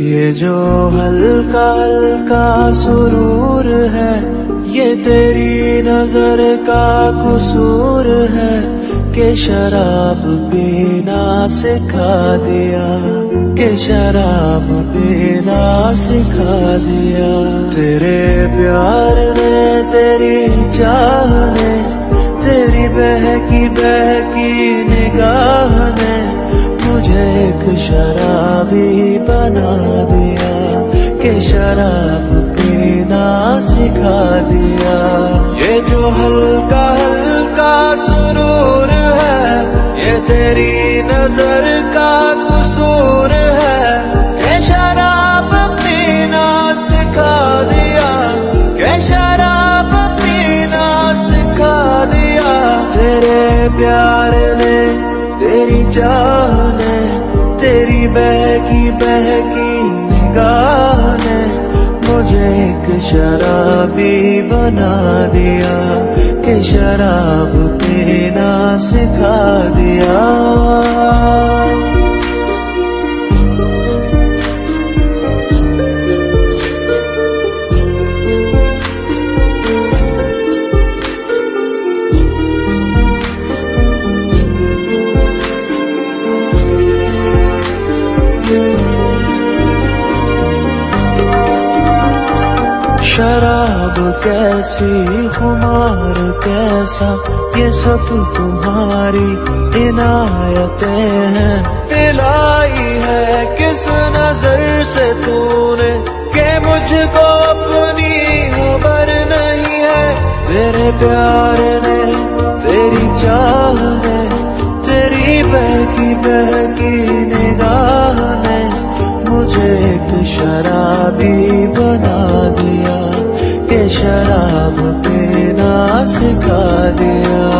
یہ جو ہلکا ہلکا سرور ہے، یہ تیری نظر کا قصور ہے کہ شراب پینا سکھا دیا، کہ شراب پینا سکھا دیا۔ تیرے پیار نے، تیری چاہ نے، تیری بہکی بہکی نگاہ نے ایک شرابی بنا دیا کہ شراب پینا سکھا دیا۔ یہ جو ہلکا ہلکا سرور ہے، یہ تیری نظر کا قصور ہے۔ کہ شراب پینا سکھا دیا، کہ شراب پینا سکھا دیا۔ تیرے پیار نے میری جان ہے، تیری بہکی بہکی نگاہ نے مجھے ایک شرابی بنا دیا، کہ شراب پینا سکھا دیا۔ شراب کیسی خمار، کیسا؟ یہ سب تمہاری عنایتیں ہیں۔ پلائی ہے، کس نظر سے تو نے کہ مجھ کو اپنی خبر نہیں ہے۔ تیرے پیار شراب پینا سکھا دیا۔